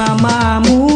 mamamu.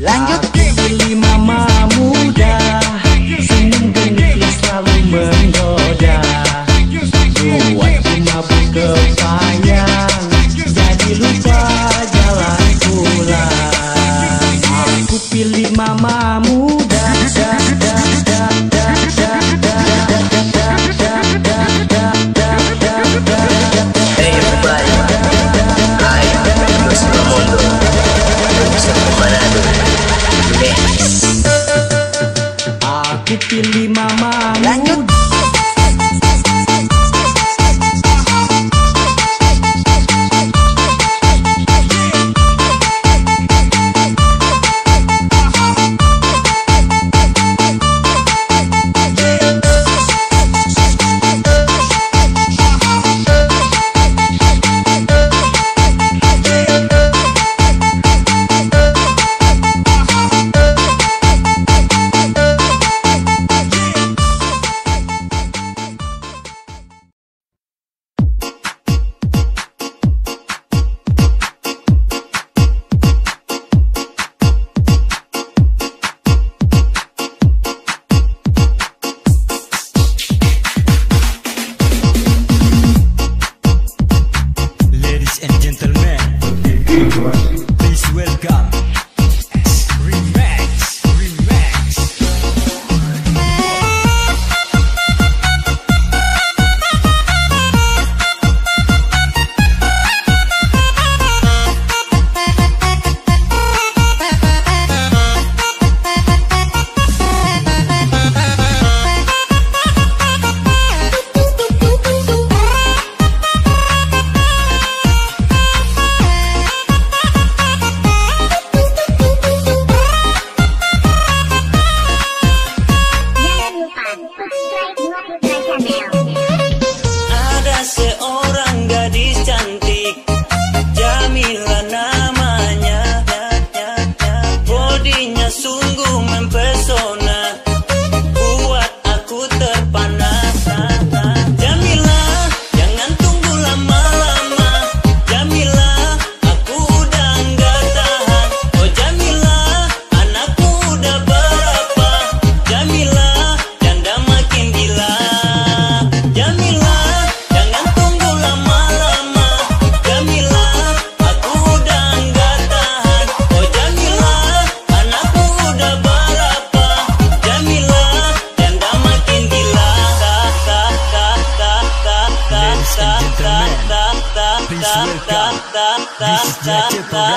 Lanjut.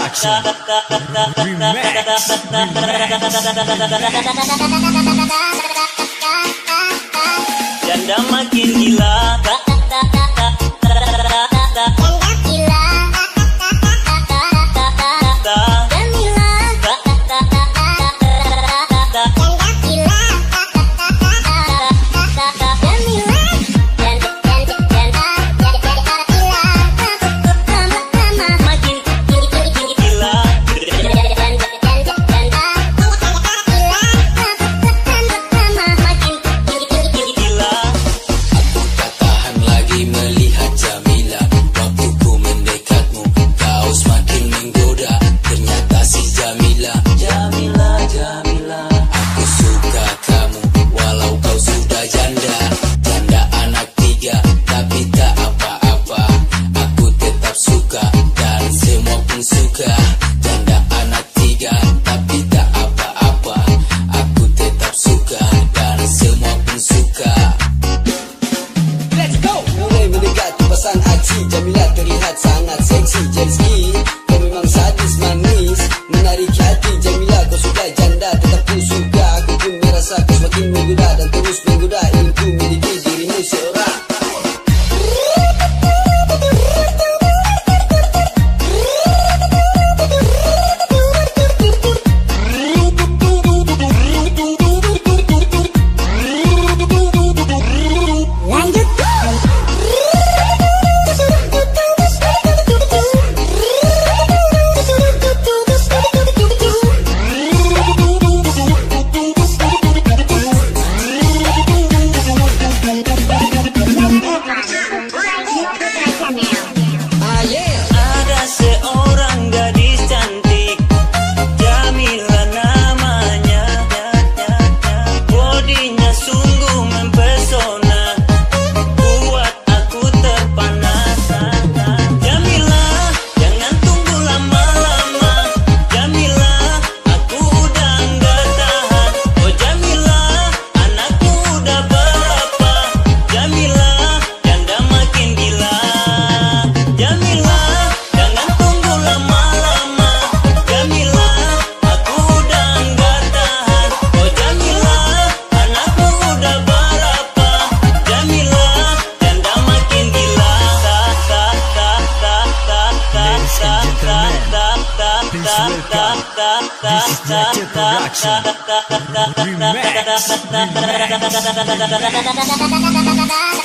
Production. Remax, Janda aci Jamila Production. Remix. Janda